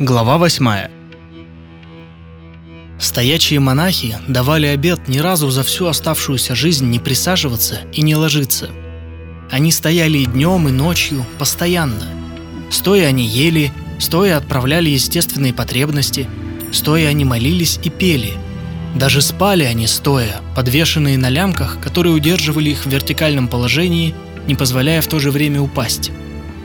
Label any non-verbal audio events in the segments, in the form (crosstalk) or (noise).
Глава 8 Стоячие монахи давали обет ни разу за всю оставшуюся жизнь не присаживаться и не ложиться. Они стояли и днем, и ночью, постоянно. Стоя они ели, стоя отправляли естественные потребности, стоя они молились и пели. Даже спали они стоя, подвешенные на лямках, которые удерживали их в вертикальном положении, не позволяя в то же время упасть.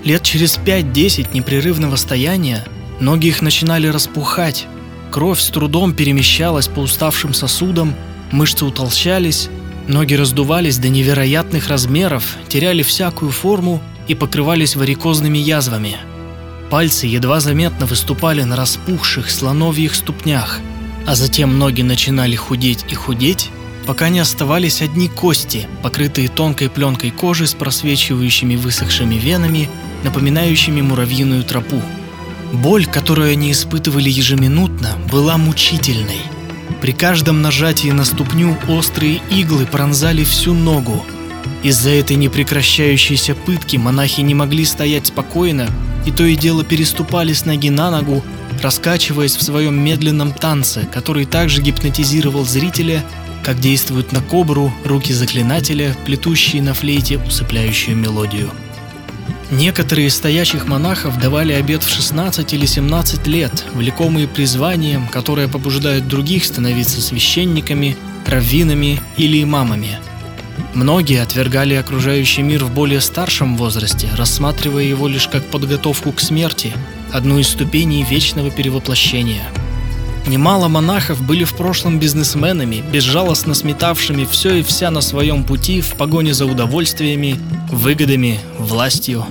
Лет через 5-10 непрерывного стояния Ноги их начинали распухать, кровь с трудом перемещалась по уставшим сосудам, мышцы утолщались, ноги раздувались до невероятных размеров, теряли всякую форму и покрывались варикозными язвами. Пальцы едва заметно выступали на распухших слоновьих ступнях, а затем ноги начинали худеть и худеть, пока не оставались одни кости, покрытые тонкой пленкой кожи с просвечивающими высохшими венами, напоминающими муравьиную тропу. Боль, которую они испытывали ежеминутно, была мучительной. При каждом нажатии на ступню острые иглы пронзали всю ногу. Из-за этой непрекращающейся пытки монахи не могли стоять спокойно и то и дело переступали с ноги на ногу, раскачиваясь в своем медленном танце, который также гипнотизировал зрителя, как действуют на кобру руки заклинателя, плетущие на флейте усыпляющую мелодию. Некоторые из стоячих монахов давали обед в 16 или 17 лет, влекомые призванием, которое побуждает других становиться священниками, раввинами или имамами. Многие отвергали окружающий мир в более старшем возрасте, рассматривая его лишь как подготовку к смерти, одну из ступеней вечного перевоплощения – Немало монахов были в прошлом бизнесменами, безжалостно сметавшими все и вся на своем пути в погоне за удовольствиями, выгодами, властью.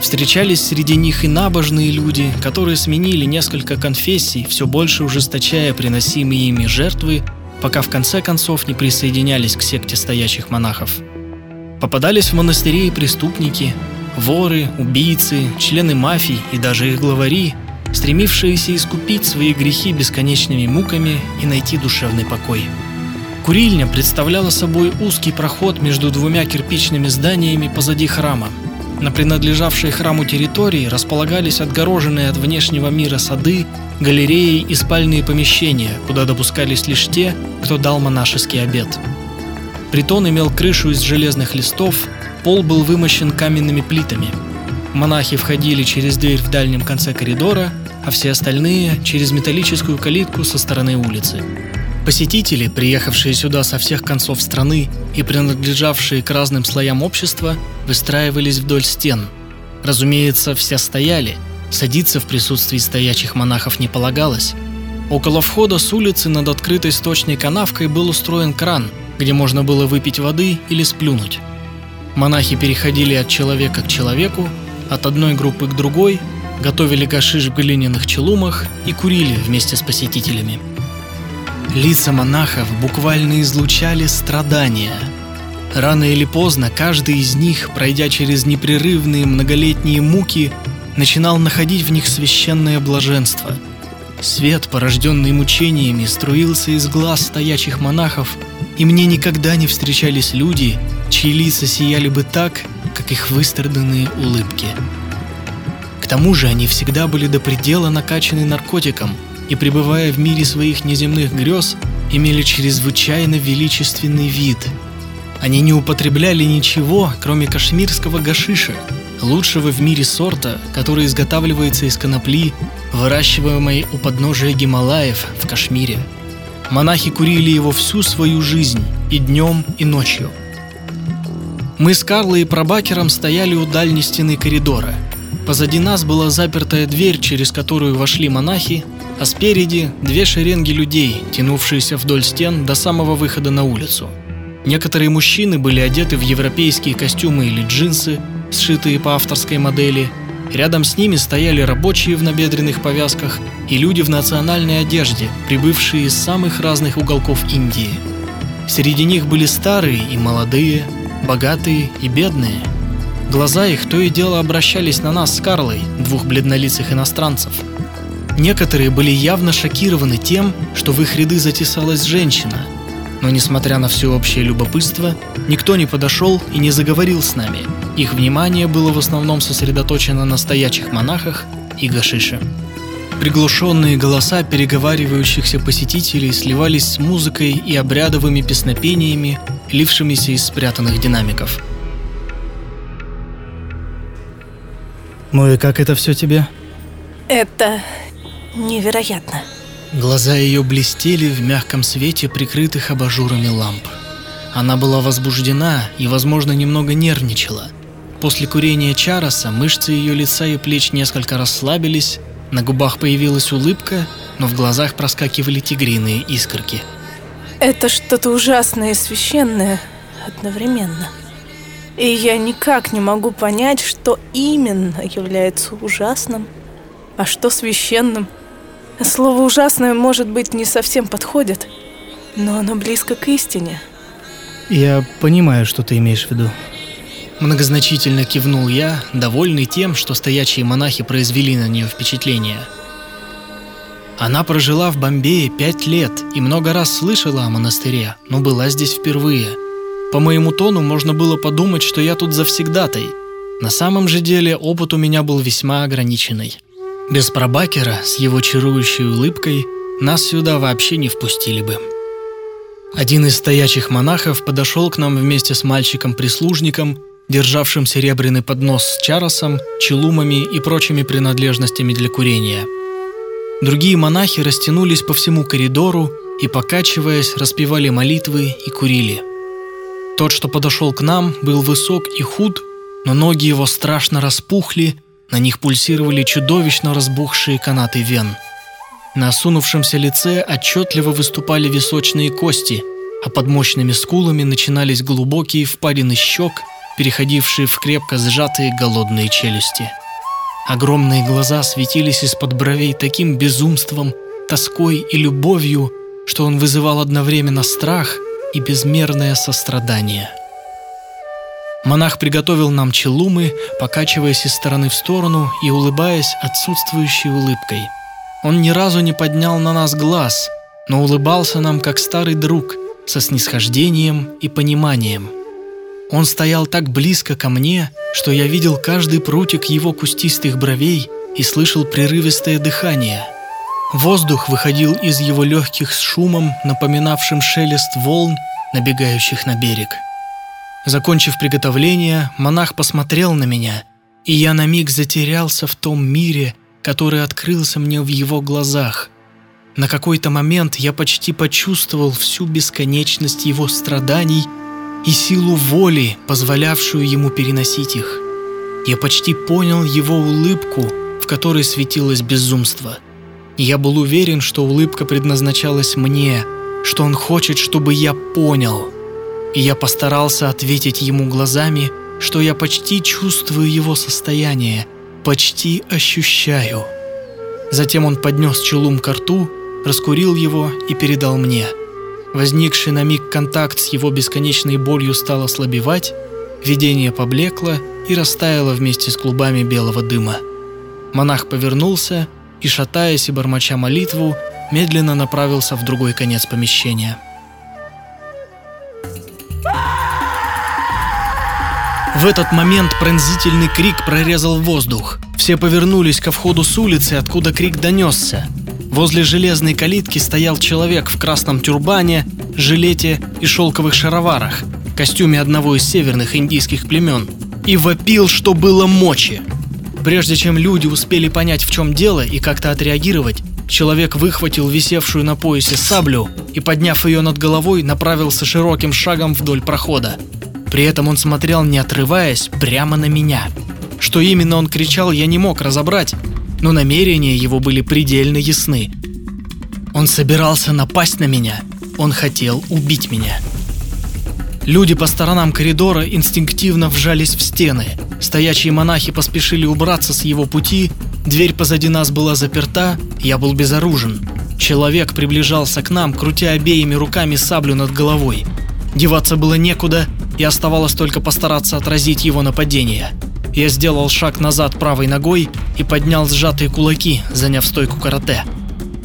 Встречались среди них и набожные люди, которые сменили несколько конфессий, все больше ужесточая приносимые ими жертвы, пока в конце концов не присоединялись к секте стоячих монахов. Попадались в монастыри и преступники, воры, убийцы, члены мафий и даже их главари – стремившиеся искупить свои грехи бесконечными муками и найти душевный покой. Курильня представляла собой узкий проход между двумя кирпичными зданиями позади храма. На принадлежавшей храму территории располагались отгороженные от внешнего мира сады, галереи и спальные помещения, куда допускались лишь те, кто дал монашеский обет. Притон имел крышу из железных листов, пол был вымощен каменными плитами – Монахи входили через дверь в дальнем конце коридора, а все остальные – через металлическую калитку со стороны улицы. Посетители, приехавшие сюда со всех концов страны и принадлежавшие к разным слоям общества, выстраивались вдоль стен. Разумеется, все стояли, садиться в присутствии стоячих монахов не полагалось. Около входа с улицы над открытой сточной канавкой был устроен кран, где можно было выпить воды или сплюнуть. Монахи переходили от человека к человеку, от одной группы к другой, готовили гашиш в глиняных челумах и курили вместе с посетителями. Лица монахов буквально излучали страдания. Рано или поздно каждый из них, пройдя через непрерывные многолетние муки, начинал находить в них священное блаженство. Свет, порожденный мучениями, струился из глаз стоячих монахов, и мне никогда не встречались люди, чьи лица сияли бы так, как их выстраданные улыбки. К тому же они всегда были до предела накачаны наркотиком и, пребывая в мире своих неземных грез, имели чрезвычайно величественный вид. Они не употребляли ничего, кроме кашмирского гашиша, лучшего в мире сорта, который изготавливается из конопли, выращиваемой у подножия Гималаев в Кашмире. Монахи курили его всю свою жизнь, и днем, и ночью – мы с Карлой и пробакером стояли у дальней стены коридора. Позади нас была запертая дверь, через которую вошли монахи, а спереди две шеренги людей, тянувшиеся вдоль стен до самого выхода на улицу. Некоторые мужчины были одеты в европейские костюмы или джинсы, сшитые по авторской модели. Рядом с ними стояли рабочие в набедренных повязках и люди в национальной одежде, прибывшие из самых разных уголков Индии. Среди них были старые и молодые, богатые и бедные. Глаза их то и дело обращались на нас с Карлой, двух бледнолицых иностранцев. Некоторые были явно шокированы тем, что в их ряды затесалась женщина. Но несмотря на всеобщее любопытство, никто не подошел и не заговорил с нами. Их внимание было в основном сосредоточено на стоячих монахах и гашише. Приглушенные голоса переговаривающихся посетителей сливались с музыкой и обрядовыми песнопениями, лившимися из спрятанных динамиков. Ну и как это все тебе? Это невероятно. Глаза ее блестели в мягком свете, прикрытых абажурами ламп. Она была возбуждена и, возможно, немного нервничала. После курения чароса мышцы ее лица и плеч несколько расслабились, на губах появилась улыбка, но в глазах проскакивали тигриные искорки. Это что-то ужасное и священное одновременно. И я никак не могу понять, что именно является ужасным, а что священным. Слово «ужасное» может быть не совсем подходит, но оно близко к истине. Я понимаю, что ты имеешь в виду. Многозначительно кивнул я, довольный тем, что стоячие монахи произвели на нее впечатление. Она прожила в Бомбее пять лет и много раз слышала о монастыре, но была здесь впервые. По моему тону можно было подумать, что я тут завсегдатай. На самом же деле опыт у меня был весьма ограниченный. Без пробакера с его чарующей улыбкой нас сюда вообще не впустили бы. Один из стоячих монахов подошел к нам вместе с мальчиком-прислужником державшим серебряный поднос с чаросом, челумами и прочими принадлежностями для курения. Другие монахи растянулись по всему коридору и, покачиваясь, распевали молитвы и курили. Тот, что подошел к нам, был высок и худ, но ноги его страшно распухли, на них пульсировали чудовищно разбухшие канаты вен. На осунувшемся лице отчетливо выступали височные кости, а под мощными скулами начинались глубокие впадины щек переходившие в крепко сжатые голодные челюсти. Огромные глаза светились из-под бровей таким безумством, тоской и любовью, что он вызывал одновременно страх и безмерное сострадание. Монах приготовил нам челумы, покачиваясь из стороны в сторону и улыбаясь отсутствующей улыбкой. Он ни разу не поднял на нас глаз, но улыбался нам как старый друг, со снисхождением и пониманием – он стоял так близко ко мне, что я видел каждый прутик его кустистых бровей и слышал прерывистое дыхание. Воздух выходил из его легких с шумом, напоминавшим шелест волн, набегающих на берег. Закончив приготовление, монах посмотрел на меня, и я на миг затерялся в том мире, который открылся мне в его глазах. На какой-то момент я почти почувствовал всю бесконечность его страданий – и силу воли, позволявшую ему переносить их. Я почти понял его улыбку, в которой светилось безумство. Я был уверен, что улыбка предназначалась мне, что он хочет, чтобы я понял. И я постарался ответить ему глазами, что я почти чувствую его состояние, почти ощущаю. Затем он поднес челум к рту, раскурил его и передал мне – Возникший на миг контакт с его бесконечной болью стал ослабевать, видение поблекло и растаяло вместе с клубами белого дыма. Монах повернулся и, шатаясь и бормоча молитву, медленно направился в другой конец помещения. В этот момент пронзительный крик прорезал воздух. Все повернулись ко входу с улицы, откуда крик донесся. Возле железной калитки стоял человек в красном тюрбане, жилете и шелковых шароварах, костюме одного из северных индийских племен, и вопил, что было мочи. Прежде чем люди успели понять, в чем дело и как-то отреагировать, человек выхватил висевшую на поясе саблю и, подняв ее над головой, направился широким шагом вдоль прохода. При этом он смотрел, не отрываясь, прямо на меня. Что именно он кричал, я не мог разобрать, но намерения его были предельно ясны. Он собирался напасть на меня, он хотел убить меня. Люди по сторонам коридора инстинктивно вжались в стены. Стоячие монахи поспешили убраться с его пути, дверь позади нас была заперта, я был безоружен. Человек приближался к нам, крутя обеими руками саблю над головой. Деваться было некуда, и оставалось только постараться отразить его нападение. Я сделал шаг назад правой ногой и поднял сжатые кулаки, заняв стойку карате.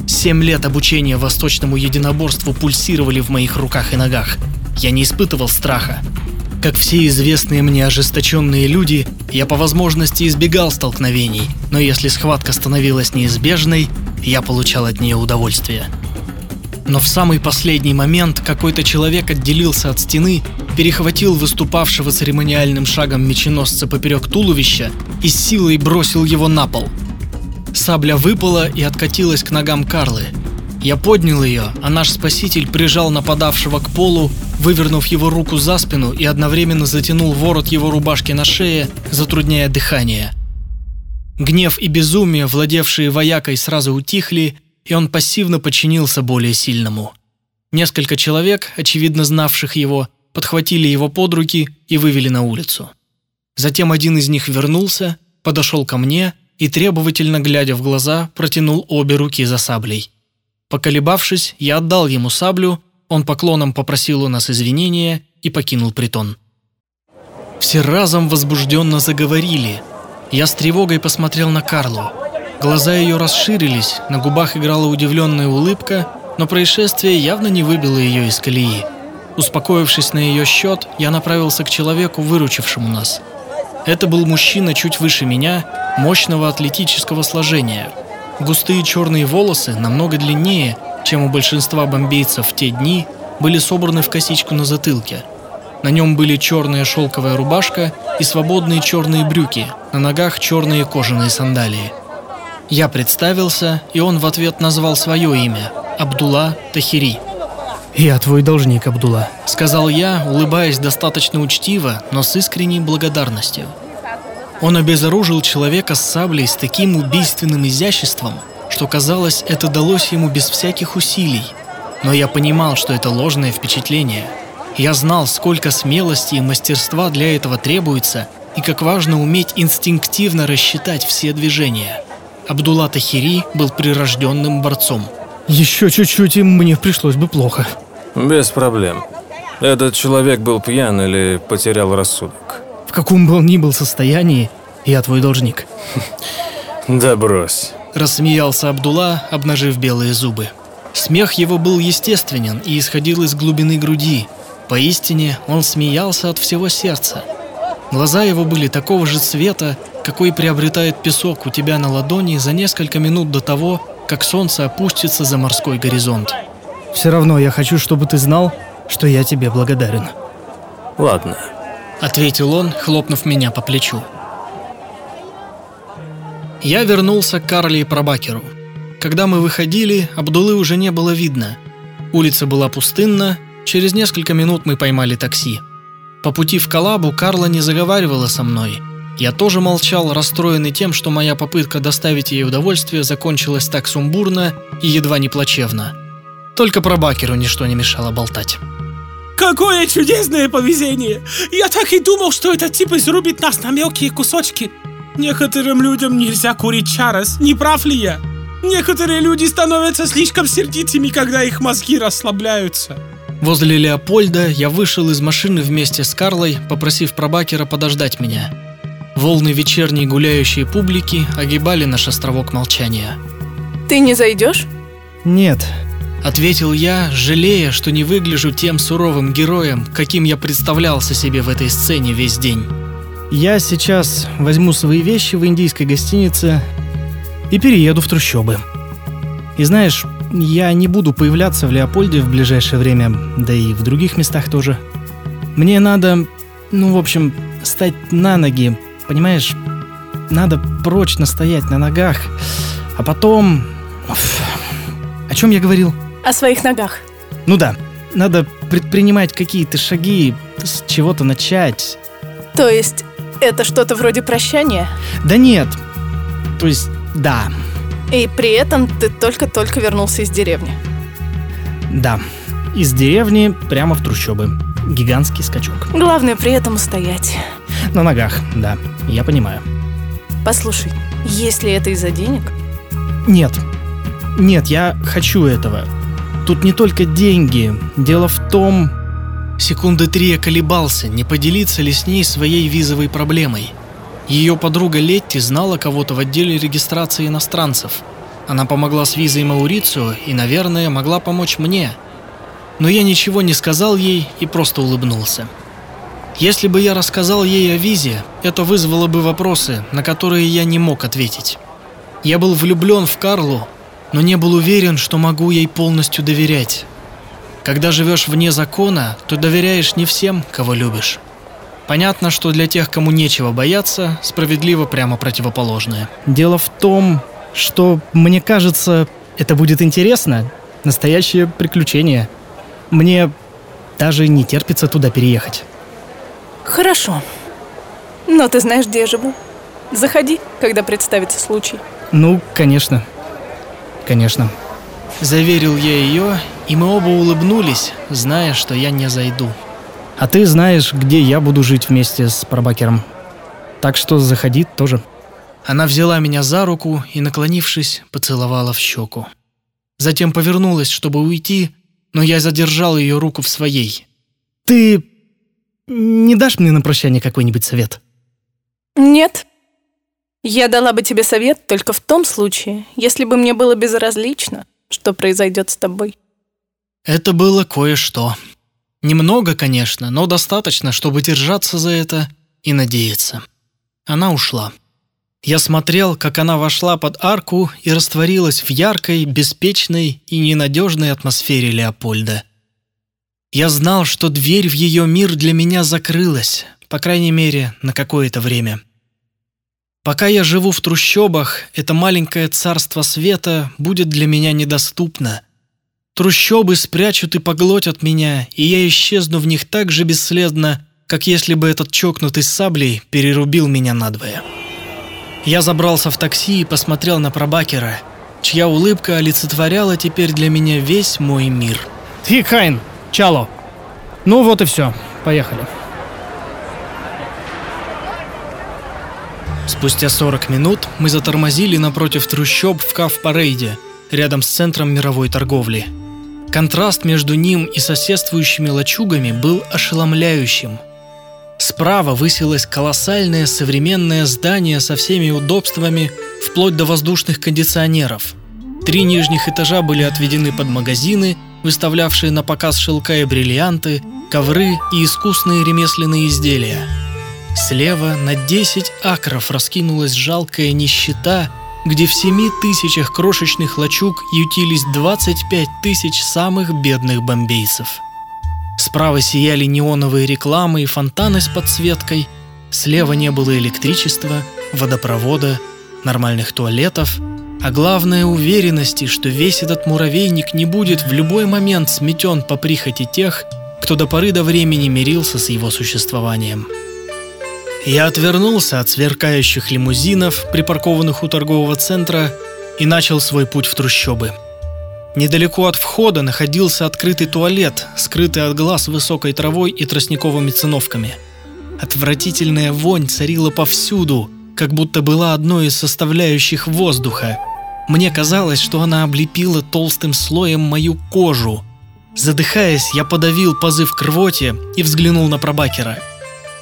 Семь лет обучения восточному единоборству пульсировали в моих руках и ногах. Я не испытывал страха. Как все известные мне ожесточенные люди, я по возможности избегал столкновений, но если схватка становилась неизбежной, я получал от нее удовольствие. Но в самый последний момент какой-то человек отделился от стены, перехватил выступавшего церемониальным шагом меченосца поперек туловища и с силой бросил его на пол. Сабля выпала и откатилась к ногам Карлы. Я поднял ее, а наш спаситель прижал нападавшего к полу, вывернув его руку за спину и одновременно затянул ворот его рубашки на шее, затрудняя дыхание. Гнев и безумие, владевшие воякой, сразу утихли, и он пассивно подчинился более сильному. Несколько человек, очевидно знавших его, подхватили его под руки и вывели на улицу. Затем один из них вернулся, подошел ко мне и, требовательно глядя в глаза, протянул обе руки за саблей. Поколебавшись, я отдал ему саблю, он поклоном попросил у нас извинения и покинул притон. Все разом возбужденно заговорили. Я с тревогой посмотрел на Карлу. Глаза ее расширились, на губах играла удивленная улыбка, но происшествие явно не выбило ее из колеи. Успокоившись на ее счет, я направился к человеку, выручившему нас. Это был мужчина чуть выше меня, мощного атлетического сложения. Густые черные волосы, намного длиннее, чем у большинства бомбейцев в те дни, были собраны в косичку на затылке. На нем были черная шелковая рубашка и свободные черные брюки, на ногах черные кожаные сандалии. Я представился, и он в ответ назвал свое имя – Абдулла Тахири. «Я твой должник, Абдулла», – сказал я, улыбаясь достаточно учтиво, но с искренней благодарностью. Он обезоружил человека с саблей с таким убийственным изяществом, что казалось, это далось ему без всяких усилий. Но я понимал, что это ложное впечатление. Я знал, сколько смелости и мастерства для этого требуется, и как важно уметь инстинктивно рассчитать все движения – Абдулла Тахири был прирожденным борцом. Еще чуть-чуть, и мне пришлось бы плохо. Без проблем. Этот человек был пьян или потерял рассудок? В каком бы он ни был состоянии, я твой должник. (laughs) Да брось. Рассмеялся Абдулла, обнажив белые зубы. Смех его был естественен и исходил из глубины груди. Поистине, он смеялся от всего сердца. Глаза его были такого же цвета, какой приобретает песок у тебя на ладони за несколько минут до того, как солнце опустится за морской горизонт. Все равно я хочу, чтобы ты знал, что я тебе благодарен. Ладно. Ответил он, хлопнув меня по плечу. Я вернулся к Карли и Пробакеру. Когда мы выходили, Абдулы уже не было видно. Улица была пустынна, через несколько минут мы поймали такси. По пути в Калабу Карла не заговаривала со мной – я тоже молчал, расстроенный тем, что моя попытка доставить ей удовольствие закончилась так сумбурно и едва не плачевно. Только про Бакеру ничто не мешало болтать. Какое чудесное повезение! Я так и думал, что этот тип изрубит нас на мелкие кусочки. Некоторым людям нельзя курить чарос, не прав ли я? Некоторые люди становятся слишком сердитыми, когда их мозги расслабляются. Возле Леопольда я вышел из машины вместе с Карлой, попросив пробакера подождать меня. Волны вечерней гуляющей публики огибали наш островок молчания. Ты не зайдешь? Нет. Ответил я, жалея, что не выгляжу тем суровым героем, каким я представлялся себе в этой сцене весь день. Я сейчас возьму свои вещи в индийской гостинице и перееду в трущобы. И знаешь, я не буду появляться в Леопольде в ближайшее время, да и в других местах тоже. Мне надо, ну, в общем, стать на ноги, Понимаешь, надо прочно стоять на ногах, а потом... О чем я говорил? О своих ногах. Ну да, надо предпринимать какие-то шаги, с чего-то начать. То есть это что-то вроде прощания? Да нет. То есть, да. И при этом ты только-только вернулся из деревни? Да. Из деревни прямо в трущобы. Гигантский скачок. Главное при этом устоять. На ногах, да, я понимаю. Послушай, если это из-за денег? Нет. Нет, я хочу этого. Тут не только деньги. Дело в том... Секунды три я колебался, не поделиться ли с ней своей визовой проблемой. Ее подруга Летти знала кого-то в отделе регистрации иностранцев. Она помогла с визой Маурицио и, наверное, могла помочь мне. Но я ничего не сказал ей и просто улыбнулся. Если бы я рассказал ей о визе, это вызвало бы вопросы, на которые я не мог ответить. Я был влюблен в Карлу, но не был уверен, что могу ей полностью доверять. Когда живешь вне закона, то доверяешь не всем, кого любишь. Понятно, что для тех, кому нечего бояться, справедливо прямо противоположное. Дело в том, что, мне кажется, это будет интересно. Настоящее приключение. Мне даже не терпится туда переехать. Хорошо. Но ты знаешь, где я живу. Заходи, когда представится случай. Ну, конечно. Конечно. Заверил я ее, и мы оба улыбнулись, зная, что я не зайду. А ты знаешь, где я буду жить вместе с пробакером. Так что заходи тоже. Она взяла меня за руку и, наклонившись, поцеловала в щеку. Затем повернулась, чтобы уйти, но я задержал ее руку в своей. Ты не дашь мне на прощание какой-нибудь совет? Нет. Я дала бы тебе совет только в том случае, если бы мне было безразлично, что произойдет с тобой. Это было кое-что. Немного, конечно, но достаточно, чтобы держаться за это и надеяться. Она ушла. Я смотрел, как она вошла под арку и растворилась в яркой, беспечной и ненадежной атмосфере Леопольда. Я знал, что дверь в ее мир для меня закрылась, по крайней мере, на какое-то время. Пока я живу в трущобах, это маленькое царство света будет для меня недоступно. Трущобы спрячут и поглотят меня, и я исчезну в них так же бесследно, как если бы этот чокнутый саблей перерубил меня надвое. Я забрался в такси и посмотрел на пробакера, чья улыбка олицетворяла теперь для меня весь мой мир. Ты, Хайн, чало. Ну вот и все. Поехали. Спустя 40 минут мы затормозили напротив трущоб в Кав-Парейде, рядом с центром мировой торговли. Контраст между ним и соседствующими лачугами был ошеломляющим. Справа высилось колоссальное современное здание со всеми удобствами, вплоть до воздушных кондиционеров. Три нижних этажа были отведены под магазины, выставлявшие на показ шелка и бриллианты, ковры и искусные ремесленные изделия – Слева на 10 акров раскинулась жалкая нищета, где в семи тысячах крошечных лачуг ютились 25 тысяч самых бедных бомбейцев. Справа сияли неоновые рекламы и фонтаны с подсветкой, слева не было электричества, водопровода, нормальных туалетов, а главное уверенности, что весь этот муравейник не будет в любой момент сметен по прихоти тех, кто до поры до времени мирился с его существованием. Я отвернулся от сверкающих лимузинов, припаркованных у торгового центра, и начал свой путь в трущобы. Недалеко от входа находился открытый туалет, скрытый от глаз высокой травой и тростниковыми циновками. Отвратительная вонь царила повсюду, как будто была одной из составляющих воздуха. Мне казалось, что она облепила толстым слоем мою кожу. Задыхаясь, я подавил позыв к рвоте и взглянул на пробакера –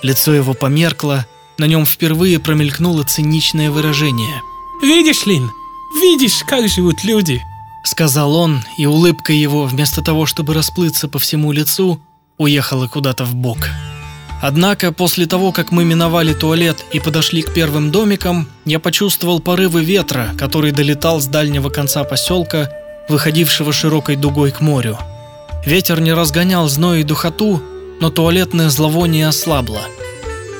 Лицо его померкло, на нем впервые промелькнуло циничное выражение. «Видишь, Лин, видишь, как живут люди?» Сказал он, и улыбка его, вместо того, чтобы расплыться по всему лицу, уехала куда-то в бок. Однако, после того, как мы миновали туалет и подошли к первым домикам, я почувствовал порывы ветра, который долетал с дальнего конца поселка, выходившего широкой дугой к морю. Ветер не разгонял зной и духоту, но туалетное зловоние ослабло.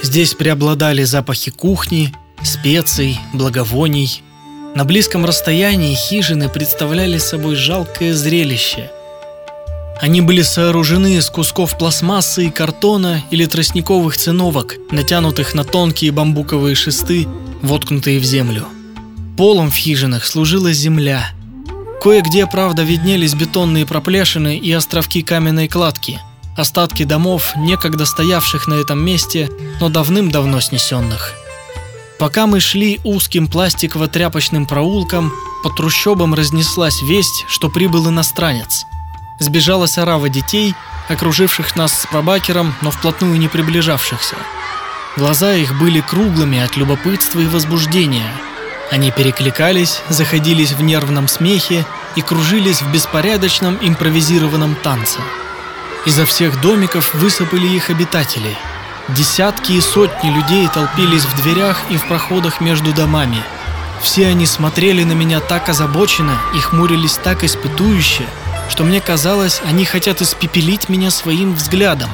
Здесь преобладали запахи кухни, специй, благовоний. На близком расстоянии хижины представляли собой жалкое зрелище. Они были сооружены из кусков пластмассы и картона или тростниковых циновок, натянутых на тонкие бамбуковые шесты, воткнутые в землю. Полом в хижинах служила земля. Кое-где, правда, виднелись бетонные проплешины и островки каменной кладки – остатки домов, некогда стоявших на этом месте, но давным-давно снесенных. Пока мы шли узким пластиково-тряпочным проулком, по трущобам разнеслась весть, что прибыл иностранец. Сбежалась орава детей, окруживших нас с пробакером, но вплотную не приближавшихся. Глаза их были круглыми от любопытства и возбуждения. Они перекликались, заходились в нервном смехе и кружились в беспорядочном импровизированном танце. Изо всех домиков высыпали их обитатели. Десятки и сотни людей толпились в дверях и в проходах между домами. Все они смотрели на меня так озабоченно и хмурились так испытующе, что мне казалось, они хотят испепелить меня своим взглядом.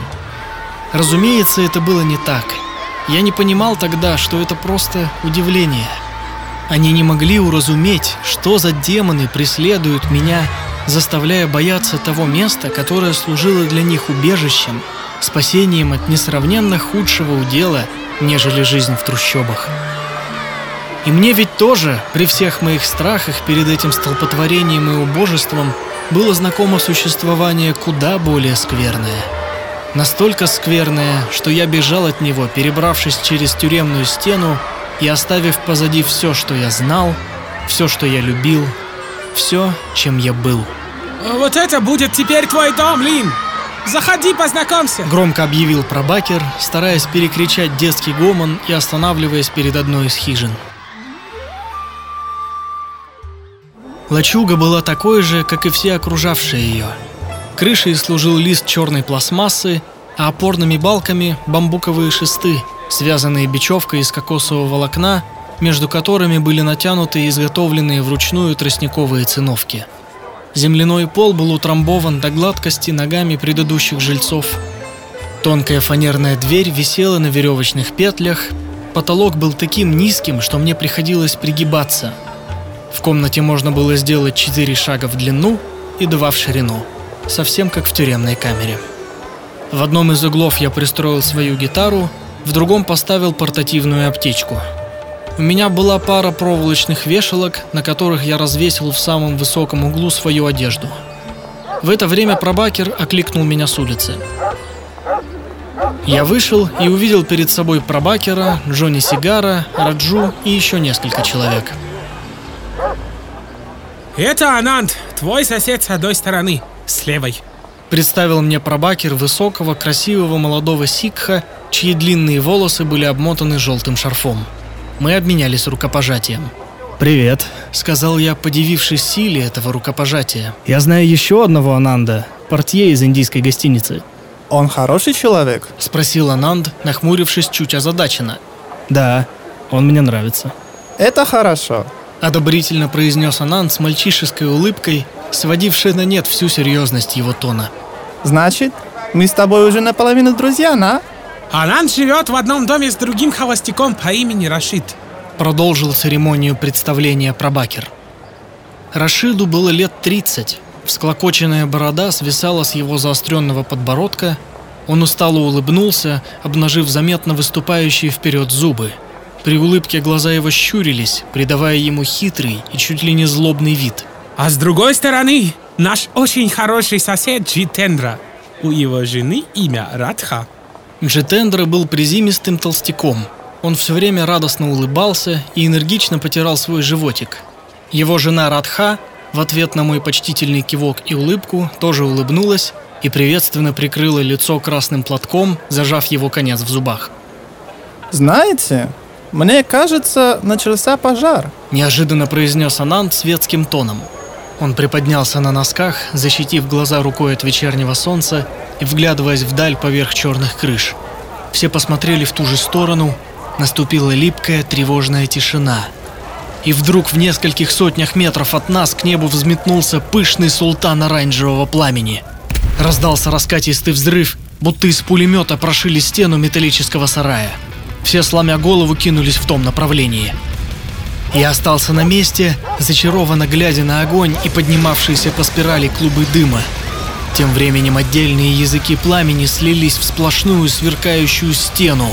Разумеется, это было не так. Я не понимал тогда, что это просто удивление. Они не могли уразуметь, что за демоны преследуют меня, заставляя бояться того места, которое служило для них убежищем, спасением от несравненно худшего удела, нежели жизнь в трущобах. И мне ведь тоже, при всех моих страхах перед этим столпотворением и убожеством, было знакомо существование куда более скверное. Настолько скверное, что я бежал от него, перебравшись через тюремную стену и оставив позади все, что я знал, все, что я любил, все, чем я был. Вот это будет теперь твой дом, Лин! Заходи, познакомься! Громко объявил пробакер, стараясь перекричать детский гомон и останавливаясь перед одной из хижин. Лачуга была такой же, как и все окружавшие ее. Крышей служил лист черной пластмассы, а опорными балками – бамбуковые шесты, связанные бечевкой из кокосового волокна, между которыми были натянуты и изготовленные вручную тростниковые циновки. Земляной пол был утрамбован до гладкости ногами предыдущих жильцов. Тонкая фанерная дверь висела на веревочных петлях, потолок был таким низким, что мне приходилось пригибаться – в комнате можно было сделать четыре шага в длину и два в ширину, совсем как в тюремной камере. В одном из углов я пристроил свою гитару, в другом поставил портативную аптечку. У меня была пара проволочных вешалок, на которых я развесил в самом высоком углу свою одежду. В это время пробакер окликнул меня с улицы. Я вышел и увидел перед собой пробакера, Джонни Сигара, Раджу и еще несколько человек – это Ананд, твой сосед с одной стороны, с левой. Представил мне пробакер высокого, красивого молодого сикха, чьи длинные волосы были обмотаны желтым шарфом. Мы обменялись рукопожатием. «Привет», — сказал я, подивившись силе этого рукопожатия. «Я знаю еще одного Ананда, портье из индийской гостиницы». «Он хороший человек?» — спросил Ананд, нахмурившись чуть озадаченно. «Да, он мне нравится». «Это хорошо. Одобрительно произнес Анан с мальчишеской улыбкой, сводившей на нет всю серьезность его тона. Значит, мы с тобой уже наполовину друзья, на? Анан живет в одном доме с другим холостяком по имени Рашид. Продолжил церемонию представления пробакер. Рашиду было лет 30. Всклокоченная борода свисала с его заостренного подбородка. Он устало улыбнулся, обнажив заметно выступающие вперед зубы – при улыбке глаза его щурились, придавая ему хитрый и чуть ли не злобный вид. А с другой стороны, наш очень хороший сосед Джитендра. У его жены имя Радха. Джитендра был призимистым толстяком. Он все время радостно улыбался и энергично потирал свой животик. Его жена Радха в ответ на мой почтительный кивок и улыбку тоже улыбнулась и приветственно прикрыла лицо красным платком, зажав его конец в зубах. «Знаете, «Мне кажется, начался пожар», – неожиданно произнес Ананд светским тоном. Он приподнялся на носках, защитив глаза рукой от вечернего солнца и вглядываясь вдаль поверх черных крыш. Все посмотрели в ту же сторону, наступила липкая тревожная тишина. И вдруг в нескольких сотнях метров от нас к небу взметнулся пышный султан оранжевого пламени. Раздался раскатистый взрыв, будто из пулемета прошили стену металлического сарая – все, сломя голову, кинулись в том направлении. Я остался на месте, зачарованно глядя на огонь и поднимавшиеся по спирали клубы дыма. Тем временем отдельные языки пламени слились в сплошную сверкающую стену.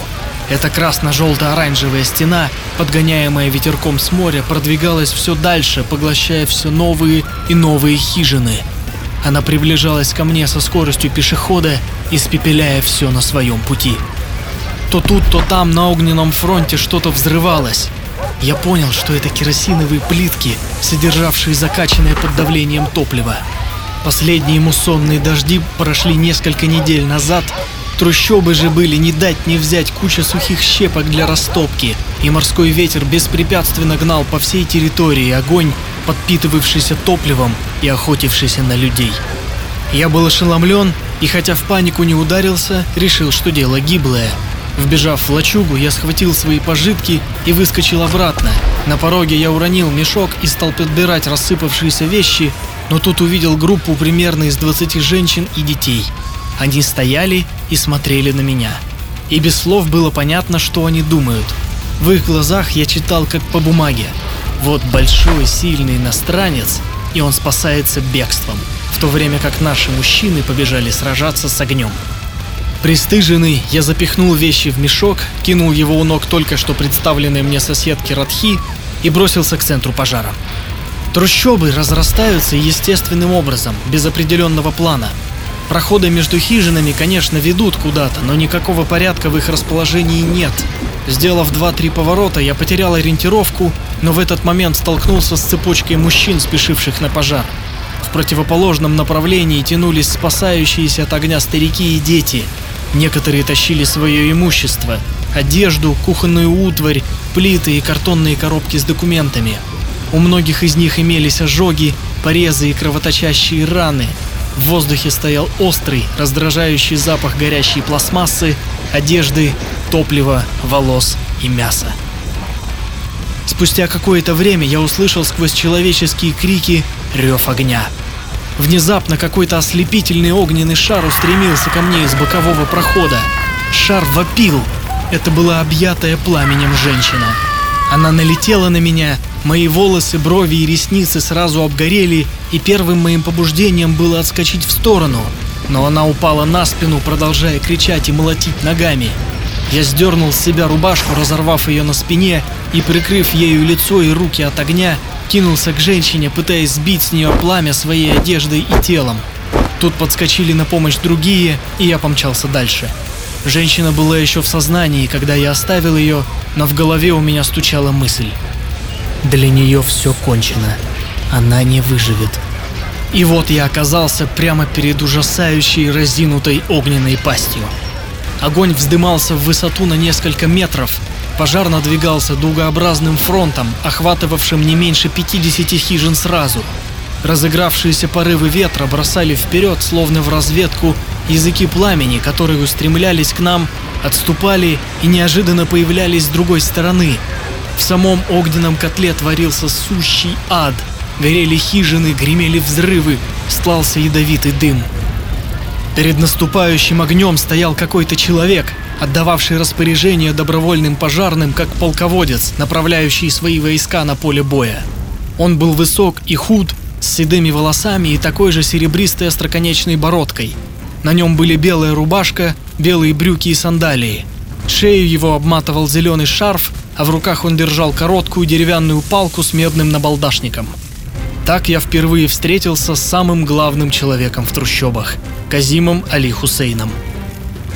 Эта красно-желто-оранжевая стена, подгоняемая ветерком с моря, продвигалась все дальше, поглощая все новые и новые хижины. Она приближалась ко мне со скоростью пешехода, испепеляя все на своем пути. То тут, то там на огненном фронте что-то взрывалось. Я понял, что это керосиновые плитки, содержавшие закачанное под давлением топливо. Последние муссонные дожди прошли несколько недель назад. Трущобы же были не дать не взять куча сухих щепок для растопки, и морской ветер беспрепятственно гнал по всей территории огонь, подпитывавшийся топливом и охотившийся на людей. Я был ошеломлен, и хотя в панику не ударился, решил, что дело гиблое – Вбежав в лачугу, я схватил свои пожитки и выскочил обратно. На пороге я уронил мешок и стал подбирать рассыпавшиеся вещи, но тут увидел группу примерно из 20 женщин и детей. Они стояли и смотрели на меня. И без слов было понятно, что они думают. В их глазах я читал как по бумаге. Вот большой, сильный иностранец, и он спасается бегством, в то время как наши мужчины побежали сражаться с огнем. Пристыженный, я запихнул вещи в мешок, кинул его у ног только что представленной мне соседки Радхи и бросился к центру пожара. Трущобы разрастаются естественным образом, без определенного плана. Проходы между хижинами, конечно, ведут куда-то, но никакого порядка в их расположении нет. Сделав два-три поворота, я потерял ориентировку, но в этот момент столкнулся с цепочкой мужчин, спешивших на пожар. В противоположном направлении тянулись спасающиеся от огня старики и дети. Некоторые тащили свое имущество – одежду, кухонную утварь, плиты и картонные коробки с документами. У многих из них имелись ожоги, порезы и кровоточащие раны. В воздухе стоял острый, раздражающий запах горящей пластмассы, одежды, топлива, волос и мяса. Спустя какое-то время я услышал сквозь человеческие крики рев огня. Внезапно какой-то ослепительный огненный шар устремился ко мне из бокового прохода. Шар вопил. Это была объятая пламенем женщина. Она налетела на меня, мои волосы, брови и ресницы сразу обгорели, и первым моим побуждением было отскочить в сторону. Но она упала на спину, продолжая кричать и молотить ногами. Я сдернул с себя рубашку, разорвав ее на спине, и, прикрыв ею лицо и руки от огня, кинулся к женщине, пытаясь сбить с нее пламя своей одеждой и телом. Тут подскочили на помощь другие, и я помчался дальше. Женщина была еще в сознании, когда я оставил ее, но в голове у меня стучала мысль. Для нее все кончено. Она не выживет. И вот я оказался прямо перед ужасающей разинутой огненной пастью. Огонь вздымался в высоту на несколько метров, Пожар надвигался дугообразным фронтом, охватывавшим не меньше 50 хижин сразу. Разыгравшиеся порывы ветра бросали вперед, словно в разведку, языки пламени, которые устремлялись к нам, отступали и неожиданно появлялись с другой стороны. В самом огненном котле творился сущий ад. Горели хижины, гремели взрывы, стлался ядовитый дым. Перед наступающим огнем стоял какой-то человек, отдававший распоряжение добровольным пожарным как полководец, направляющий свои войска на поле боя. Он был высок и худ, с седыми волосами и такой же серебристой остроконечной бородкой. На нем были белая рубашка, белые брюки и сандалии. Шею его обматывал зеленый шарф, а в руках он держал короткую деревянную палку с медным набалдашником. Так я впервые встретился с самым главным человеком в трущобах – Казимом Али Хусейном.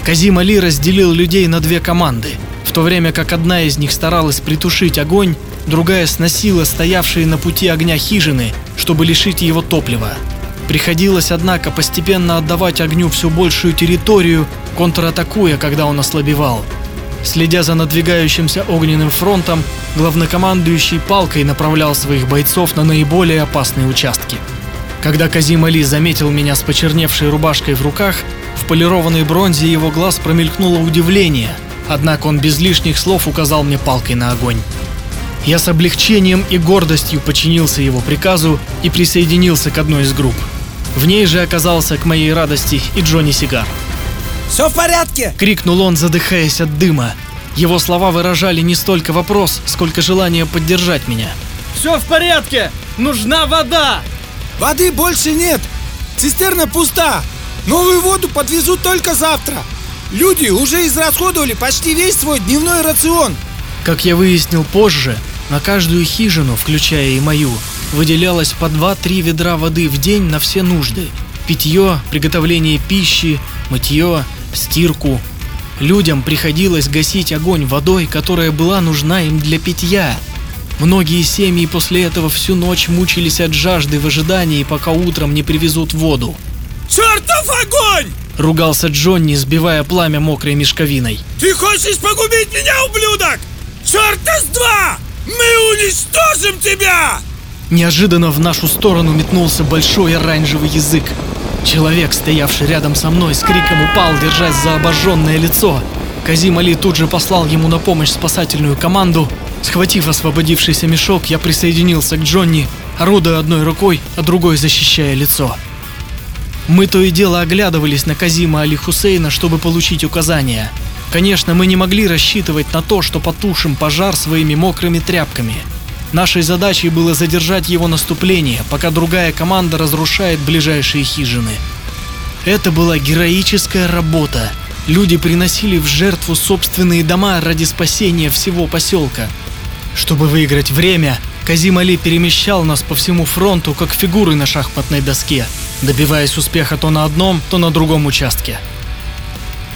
Казим Али разделил людей на две команды. В то время как одна из них старалась притушить огонь, другая сносила стоявшие на пути огня хижины, чтобы лишить его топлива. Приходилось, однако, постепенно отдавать огню все большую территорию, контратакуя, когда он ослабевал. Следя за надвигающимся огненным фронтом, главнокомандующий палкой направлял своих бойцов на наиболее опасные участки. Когда Казим Али заметил меня с почерневшей рубашкой в руках, полированной бронзе его глаз промелькнуло удивление, однако он без лишних слов указал мне палкой на огонь. Я с облегчением и гордостью подчинился его приказу и присоединился к одной из групп. В ней же оказался, к моей радости, и Джонни Сигар. Все в порядке!» — крикнул он, задыхаясь от дыма. Его слова выражали не столько вопрос, сколько желание поддержать меня. «Все в порядке! Нужна вода!» «Воды больше нет! Цистерна пуста! Новую воду подвезут только завтра! Люди уже израсходовали почти весь свой дневной рацион!» Как я выяснил позже, на каждую хижину, включая и мою, выделялось по 2-3 ведра воды в день на все нужды. Питье, приготовление пищи, мытье, стирку. Людям приходилось гасить огонь водой, которая была нужна им для питья. Многие семьи после этого всю ночь мучились от жажды в ожидании, пока утром не привезут воду. «Чертов огонь!» — ругался Джонни, сбивая пламя мокрой мешковиной. «Ты хочешь погубить меня, ублюдок? Черта с два! Мы уничтожим тебя!» Неожиданно в нашу сторону метнулся большой оранжевый язык. Человек, стоявший рядом со мной, с криком упал, держась за обожженное лицо. Казим Али тут же послал ему на помощь спасательную команду. Схватив освободившийся мешок, я присоединился к Джонни, орудуя одной рукой, а другой защищая лицо. Мы то и дело оглядывались на Казима Али Хусейна, чтобы получить указания. Конечно, мы не могли рассчитывать на то, что потушим пожар своими мокрыми тряпками. Нашей задачей было задержать его наступление, пока другая команда разрушает ближайшие хижины. Это была героическая работа. Люди приносили в жертву собственные дома ради спасения всего поселка. Чтобы выиграть время, Казим Али перемещал нас по всему фронту, как фигуры на шахматной доске, добиваясь успеха то на одном, то на другом участке.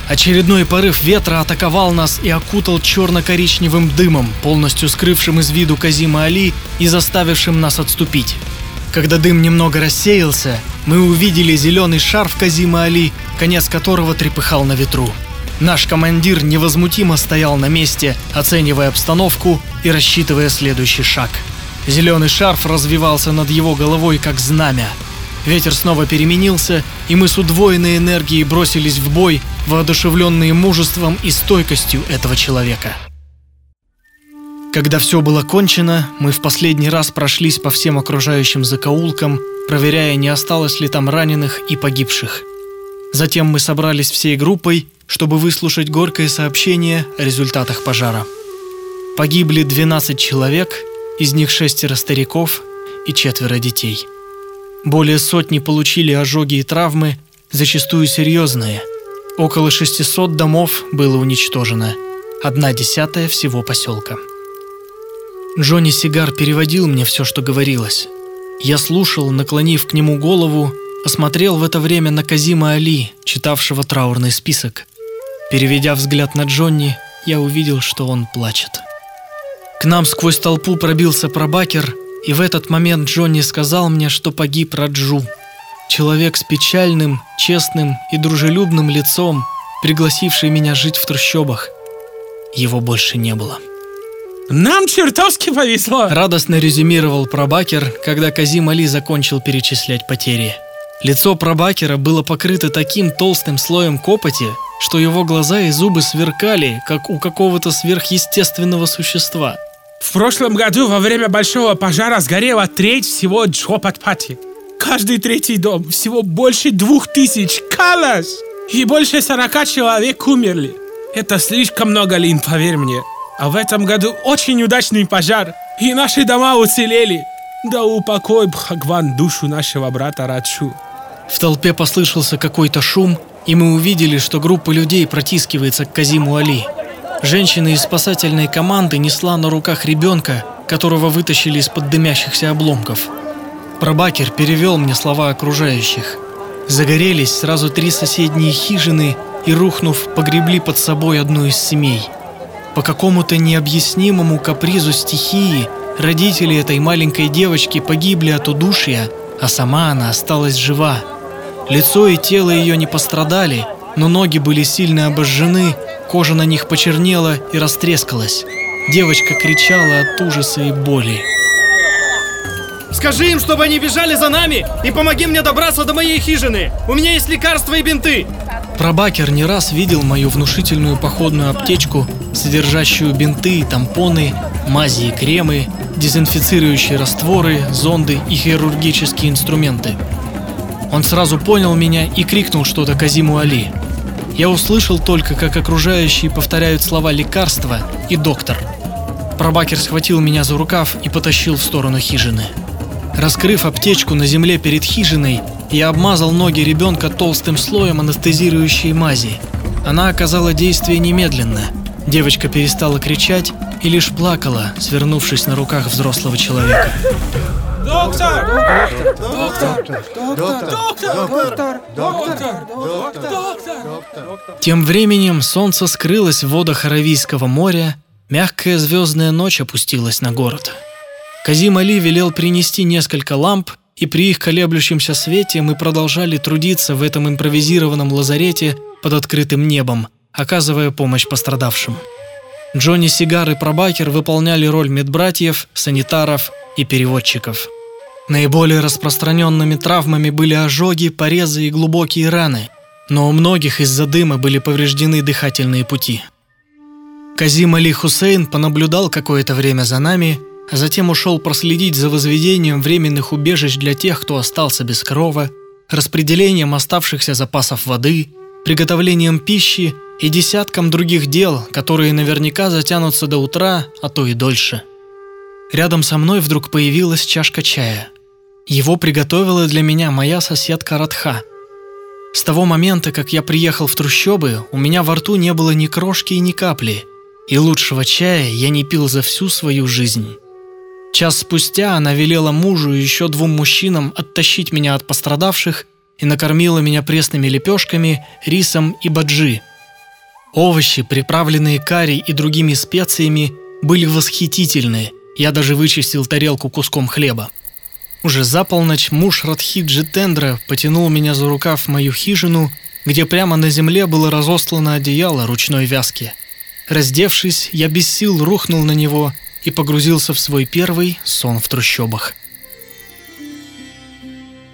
Очередной порыв ветра атаковал нас и окутал черно-коричневым дымом, полностью скрывшим из виду Казима Али и заставившим нас отступить. Когда дым немного рассеялся, мы увидели зеленый шарф Казима Али, конец которого трепыхал на ветру. Наш командир невозмутимо стоял на месте, оценивая обстановку и рассчитывая следующий шаг. Зеленый шарф развивался над его головой, как знамя. Ветер снова переменился, и мы с удвоенной энергией бросились в бой, воодушевленные мужеством и стойкостью этого человека. Когда все было кончено, мы в последний раз прошлись по всем окружающим закоулкам, проверяя, не осталось ли там раненых и погибших. Затем мы собрались всей группой, чтобы выслушать горькое сообщение о результатах пожара. Погибли 12 человек, из них шестеро стариков и четверо детей. Более сотни получили ожоги и травмы, зачастую серьезные. Около 600 домов было уничтожено, одна десятая всего поселка. Джонни Сигар переводил мне все, что говорилось. Я слушал, наклонив к нему голову, посмотрел в это время на Казима Али, читавшего траурный список. Переведя взгляд на Джонни, я увидел, что он плачет. К нам сквозь толпу пробился пробакер, и в этот момент Джонни сказал мне, что погиб Раджу. Человек с печальным, честным и дружелюбным лицом, пригласивший меня жить в трущобах. Его больше не было. Нам чертовски повезло. Радостно резюмировал Пробакер, когда Казим Али закончил перечислять потери. Лицо Пробакера было покрыто таким толстым слоем копоти, что его глаза и зубы сверкали, как у какого-то сверхъестественного существа. В прошлом году во время большого пожара сгорела треть всего Джопатпати. Каждый третий дом, всего больше двух тысяч, калаш! И больше сорока человек умерли. Это слишком много, Лин, поверь мне. А в этом году очень удачный пожар, и наши дома уцелели. Да упокой Бхагван душу нашего брата Радшу. В толпе послышался какой-то шум, и мы увидели, что группа людей протискивается к Казиму Али. Женщина из спасательной команды несла на руках ребенка, которого вытащили из-под дымящихся обломков. Пробакер перевел мне слова окружающих. Загорелись сразу три соседние хижины и, рухнув, погребли под собой одну из семей – по какому-то необъяснимому капризу стихии родители этой маленькой девочки погибли от удушья, а сама она осталась жива. Лицо и тело ее не пострадали, но ноги были сильно обожжены, кожа на них почернела и растрескалась. Девочка кричала от ужаса и боли. Скажи им, чтобы они бежали за нами и помоги мне добраться до моей хижины. У меня есть лекарства и бинты. Пробакер не раз видел мою внушительную походную аптечку, содержащую бинты, тампоны, мази и кремы, дезинфицирующие растворы, зонды и хирургические инструменты. Он сразу понял меня и крикнул что-то Казиму Али. Я услышал только, как окружающие повторяют слова «лекарство» и «доктор». Пробакер схватил меня за рукав и потащил в сторону хижины. Раскрыв аптечку на земле перед хижиной, я обмазал ноги ребенка толстым слоем анестезирующей мази. Она оказала действие немедленно. Девочка перестала кричать и лишь плакала, свернувшись на руках взрослого человека. Доктор! Доктор! Доктор! Доктор! Доктор! Тем временем солнце скрылось в водах Аравийского моря, мягкая звездная ночь опустилась на город. Казим Али велел принести несколько ламп и при их колеблющемся свете мы продолжали трудиться в этом импровизированном лазарете под открытым небом, оказывая помощь пострадавшим. Джонни Сигар и Пробакер выполняли роль медбратьев, санитаров и переводчиков. Наиболее распространенными травмами были ожоги, порезы и глубокие раны, но у многих из-за дыма были повреждены дыхательные пути. Казим Али Хусейн понаблюдал какое-то время за нами, а затем ушел проследить за возведением временных убежищ для тех, кто остался без крова, распределением оставшихся запасов воды, приготовлением пищи и десятком других дел, которые наверняка затянутся до утра, а то и дольше. Рядом со мной вдруг появилась чашка чая. Его приготовила для меня моя соседка Радха. С того момента, как я приехал в трущобы, у меня во рту не было ни крошки и ни капли, и лучшего чая я не пил за всю свою жизнь. Час спустя она велела мужу и еще двум мужчинам оттащить меня от пострадавших и накормила меня пресными лепешками, рисом и баджи. Овощи, приправленные карри и другими специями, были восхитительны. Я даже вычистил тарелку куском хлеба. Уже за полночь муж Радхиджи Тендра потянул меня за рукав в мою хижину, где прямо на земле было разослано одеяло ручной вязки. Раздевшись, я без сил рухнул на него и погрузился в свой первый сон в трущобах.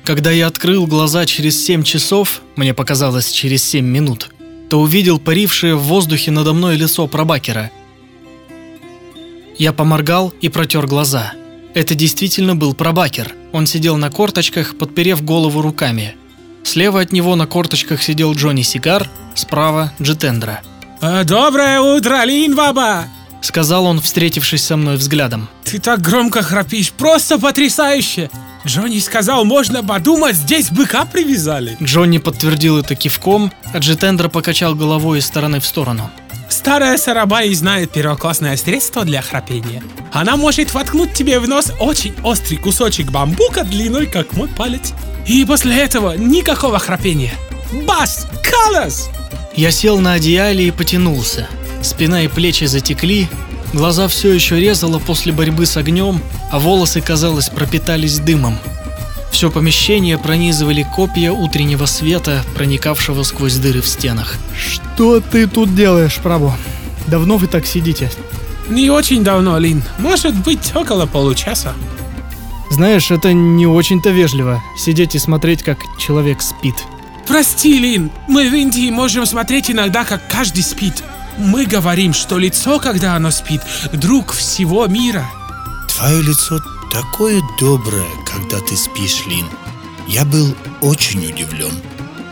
Когда я открыл глаза через семь часов, мне показалось через семь минут, то увидел парившее в воздухе надо мной лицо пробакера. Я поморгал и протер глаза. Это действительно был пробакер. Он сидел на корточках, подперев голову руками. Слева от него на корточках сидел Джонни Сигар, справа – Джитендра. «А, Доброе утро, Лин Баба! Сказал он, встретившись со мной взглядом. Ты так громко храпишь, просто потрясающе! Джонни сказал, можно подумать, здесь быка привязали. Джонни подтвердил это кивком, а Джитендра покачал головой из стороны в сторону. Старая Сарабай знает первоклассное средство для храпения. Она может воткнуть тебе в нос очень острый кусочек бамбука длиной, как мой палец. И после этого никакого храпения. Бас! Калас! Я сел на одеяле и потянулся. Спина и плечи затекли, глаза все еще резало после борьбы с огнем, а волосы, казалось, пропитались дымом. Все помещение пронизывали копья утреннего света, проникавшего сквозь дыры в стенах. Что ты тут делаешь, Прабу? Давно вы так сидите? Не очень давно, Лин. Может быть, около получаса. Знаешь, это не очень-то вежливо, сидеть и смотреть, как человек спит. Прости, Лин, мы в Индии можем смотреть иногда, как каждый спит. Мы говорим, что лицо, когда оно спит, друг всего мира. Твое лицо такое доброе, когда ты спишь, Лин. Я был очень удивлен.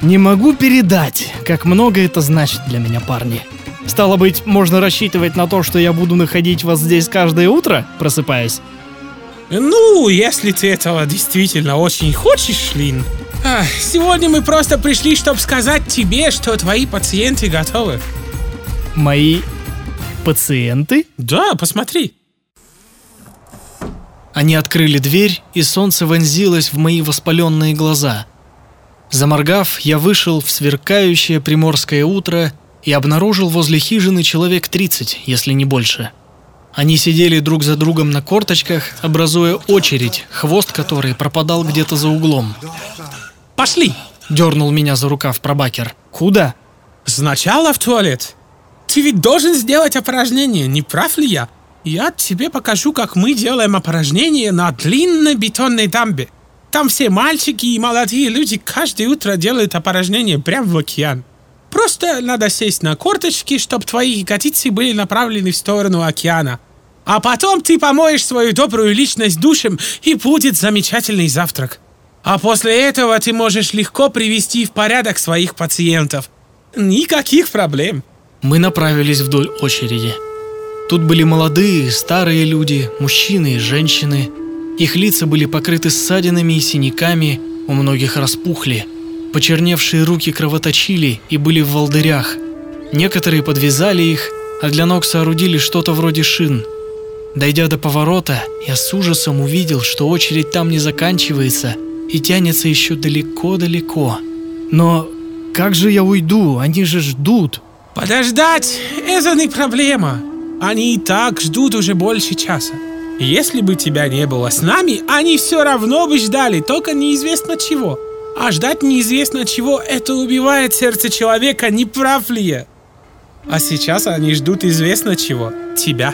Не могу передать, как много это значит для меня, парни. Стало быть, можно рассчитывать на то, что я буду находить вас здесь каждое утро, просыпаясь? Ну, если ты этого действительно очень хочешь, Лин. Ах, сегодня мы просто пришли, чтобы сказать тебе, что твои пациенты готовы. Мои пациенты? Да, посмотри. Они открыли дверь, и солнце вонзилось в мои воспаленные глаза. Заморгав, я вышел в сверкающее приморское утро и обнаружил возле хижины человек 30, если не больше. Они сидели друг за другом на корточках, образуя очередь, хвост которой пропадал где-то за углом. Пошли! Дернул меня за рукав пробакер. Куда? Сначала в туалет. Ты ведь должен сделать опорожнение, не прав ли я? Я тебе покажу, как мы делаем опорожнение на длинной бетонной дамбе. Там все мальчики и молодые люди каждое утро делают опорожнение прямо в океан. Просто надо сесть на корточки, чтобы твои ягодицы были направлены в сторону океана. А потом ты помоешь свою добрую личность душем, и будет замечательный завтрак. А после этого ты можешь легко привести в порядок своих пациентов. Никаких проблем. Мы направились вдоль очереди. Тут были молодые, старые люди, мужчины и женщины. Их лица были покрыты ссадинами и синяками, у многих распухли. Почерневшие руки кровоточили и были в волдырях. Некоторые подвязали их, а для ног соорудили что-то вроде шин. Дойдя до поворота, я с ужасом увидел, что очередь там не заканчивается и тянется еще далеко-далеко. Но как же я уйду? Они же ждут. Подождать – это не проблема. Они и так ждут уже больше часа. Если бы тебя не было с нами, они все равно бы ждали, только неизвестно чего. А ждать неизвестно чего – это убивает сердце человека, не прав ли я? А сейчас они ждут известно чего – тебя.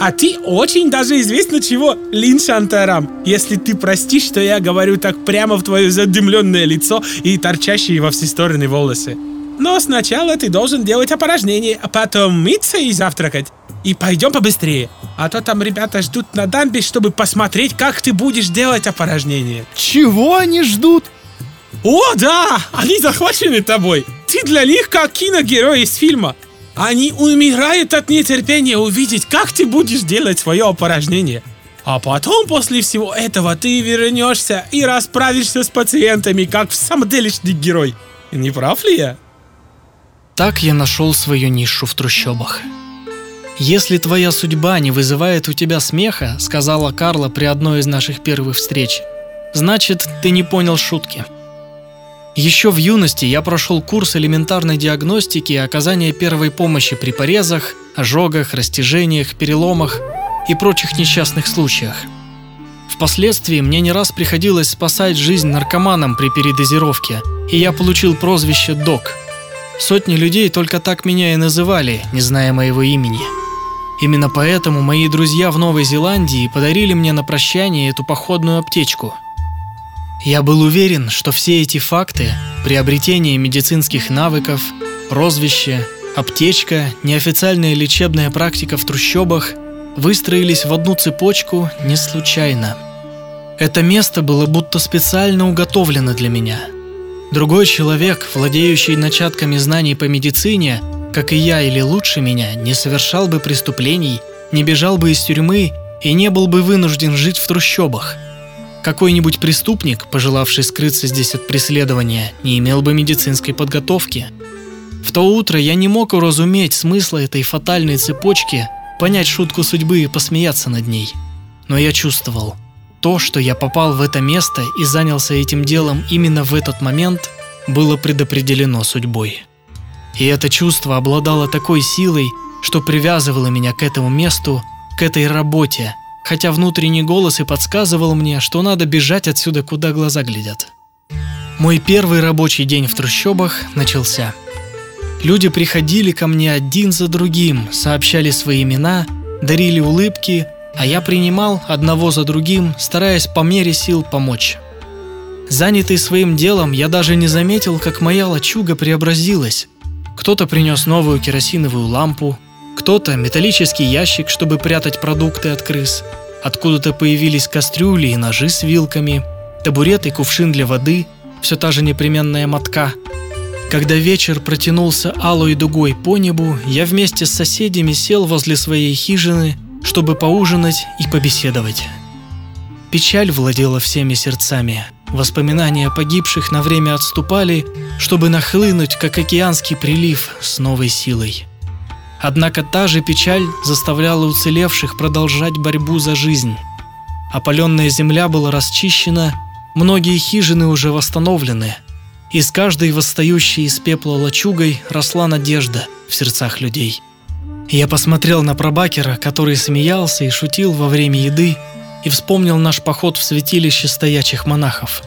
А ты очень даже известно чего, Лин Шантарам, если ты простишь, что я говорю так прямо в твое задымленное лицо и торчащие во все стороны волосы. Но сначала ты должен делать опорожнение, а потом мыться и завтракать. И пойдем побыстрее. А то там ребята ждут на дамбе, чтобы посмотреть, как ты будешь делать опорожнение. Чего они ждут? О, да! Они захвачены тобой. Ты для них как киногерой из фильма. Они умирают от нетерпения увидеть, как ты будешь делать свое опорожнение. А потом, после всего этого, ты вернешься и расправишься с пациентами, как в самом делешный герой. Не прав ли я? Так я нашел свою нишу в трущобах. «Если твоя судьба не вызывает у тебя смеха», — сказала Карла при одной из наших первых встреч, «значит, ты не понял шутки». Еще в юности я прошел курс элементарной диагностики и оказания первой помощи при порезах, ожогах, растяжениях, переломах и прочих несчастных случаях. Впоследствии мне не раз приходилось спасать жизнь наркоманам при передозировке, и я получил прозвище «Док». Сотни людей только так меня и называли, не зная моего имени. Именно поэтому мои друзья в Новой Зеландии подарили мне на прощание эту походную аптечку – я был уверен, что все эти факты – приобретение медицинских навыков, прозвище, аптечка, неофициальная лечебная практика в трущобах – выстроились в одну цепочку не случайно. Это место было будто специально уготовлено для меня. Другой человек, владеющий начатками знаний по медицине, как и я или лучше меня, не совершал бы преступлений, не бежал бы из тюрьмы и не был бы вынужден жить в трущобах – какой-нибудь преступник, пожелавший скрыться здесь от преследования, не имел бы медицинской подготовки. В то утро я не мог уразуметь смысла этой фатальной цепочки, понять шутку судьбы и посмеяться над ней. Но я чувствовал, то, что я попал в это место и занялся этим делом именно в этот момент, было предопределено судьбой. И это чувство обладало такой силой, что привязывало меня к этому месту, к этой работе – хотя внутренний голос и подсказывал мне, что надо бежать отсюда, куда глаза глядят. Мой первый рабочий день в трущобах начался. Люди приходили ко мне один за другим, сообщали свои имена, дарили улыбки, а я принимал одного за другим, стараясь по мере сил помочь. Занятый своим делом, я даже не заметил, как моя лачуга преобразилась. Кто-то принес новую керосиновую лампу, кто-то металлический ящик, чтобы прятать продукты от крыс. Откуда-то появились кастрюли и ножи с вилками, табурет и кувшин для воды, все та же непременная мотка. Когда вечер протянулся алой дугой по небу, я вместе с соседями сел возле своей хижины, чтобы поужинать и побеседовать. Печаль владела всеми сердцами. Воспоминания погибших на время отступали, чтобы нахлынуть, как океанский прилив, с новой силой. Однако та же печаль заставляла уцелевших продолжать борьбу за жизнь. Опаленная земля была расчищена, многие хижины уже восстановлены, и с каждой восстающей из пепла лачугой росла надежда в сердцах людей. Я посмотрел на пробакера, который смеялся и шутил во время еды, и вспомнил наш поход в святилище стоячих монахов.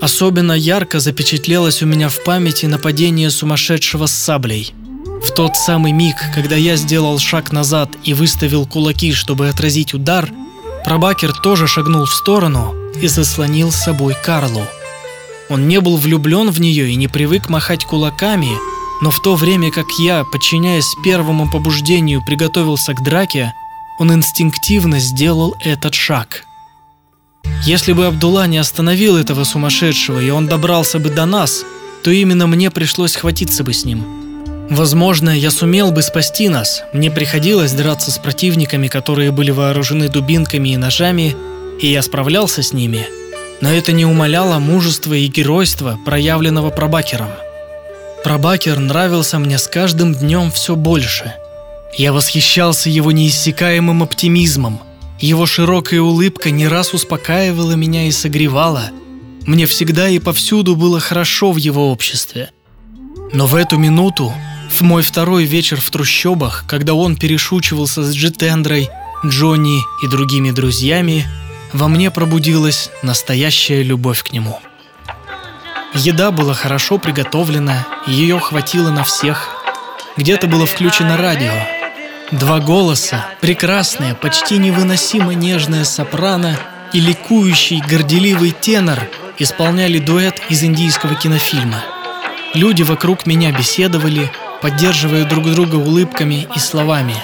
Особенно ярко запечатлелось у меня в памяти нападение сумасшедшего с саблей – в тот самый миг, когда я сделал шаг назад и выставил кулаки, чтобы отразить удар, Пробакер тоже шагнул в сторону и заслонил с собой Карлу. Он не был влюблен в нее и не привык махать кулаками, но в то время как я, подчиняясь первому побуждению, приготовился к драке, он инстинктивно сделал этот шаг. Если бы Абдулла не остановил этого сумасшедшего и он добрался бы до нас, то именно мне пришлось схватиться бы с ним. Возможно, я сумел бы спасти нас. Мне приходилось драться с противниками, которые были вооружены дубинками и ножами, и я справлялся с ними. Но это не умаляло мужества и геройства, проявленного Пробакером. Пробакер нравился мне с каждым днем все больше. Я восхищался его неиссякаемым оптимизмом. Его широкая улыбка не раз успокаивала меня и согревала. Мне всегда и повсюду было хорошо в его обществе. Но в эту минуту в мой второй вечер в трущобах, когда он перешучивался с Джитендрой, Джонни и другими друзьями, во мне пробудилась настоящая любовь к нему. Еда была хорошо приготовлена, ее хватило на всех. Где-то было включено радио. Два голоса, прекрасная, почти невыносимо нежная сопрано и ликующий, горделивый тенор исполняли дуэт из индийского кинофильма – Люди вокруг меня беседовали, поддерживая друг друга улыбками и словами.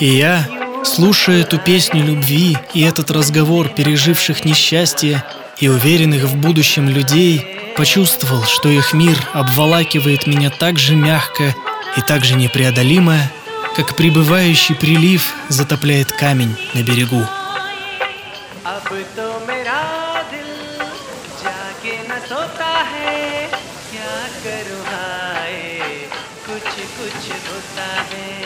И я, слушая эту песню любви и этот разговор переживших несчастье и уверенных в будущем людей, почувствовал, что их мир обволакивает меня так же мягко и так же непреодолимо, как прибывающий прилив затопляет камень на берегу. अब तो मेरा दिल जाके न सोता है क्या करूँ हाय कुछ कुछ होता है